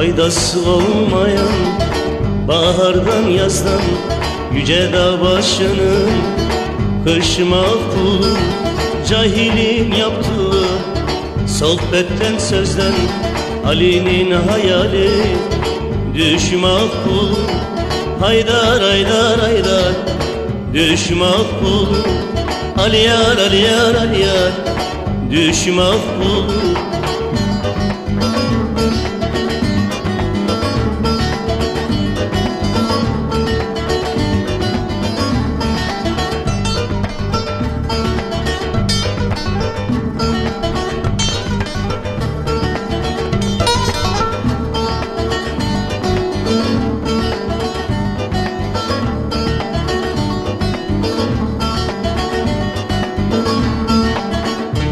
Faydası olmayan Bahardan yazdan Yüce dağ başının Kış mahpul Cahilin yaptığı Sohbetten sözden Ali'nin hayali Düş mahpul Haydar haydar haydar Düş mahpul Ali yar Ali yar Ali yar Düş mahpul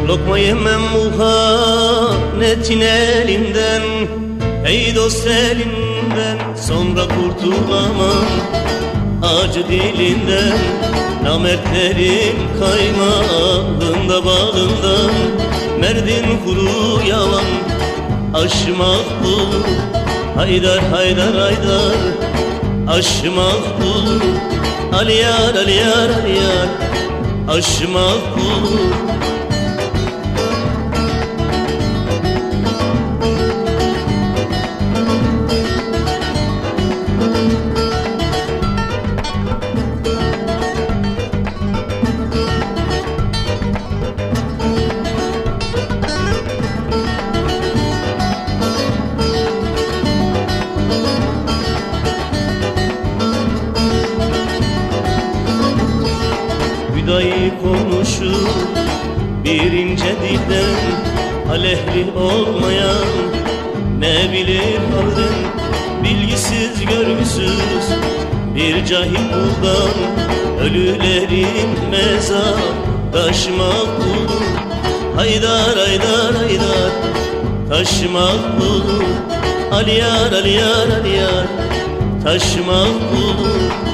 Lokma yemem muhanetin elinden Ey dost elinden. Sonra kurtulamam Acı dilinden Namertlerin kaymağında bağından. Merdin kuru yalan Aşmak bu Haydar haydar haydar. Aşmak bu Ali yar Ali yar Ali yar Aşmak bu Hüdayi konuşur. Bir ince dilden Alehli olmayan ne bilir halden Bilgisiz görgüsüz. Bir cahil kuldan Ölülerin mezar taşmak bulur. Haydar haydar haydar taşmak bulur. Ali yar Ali yar Ali yar taşmak bulur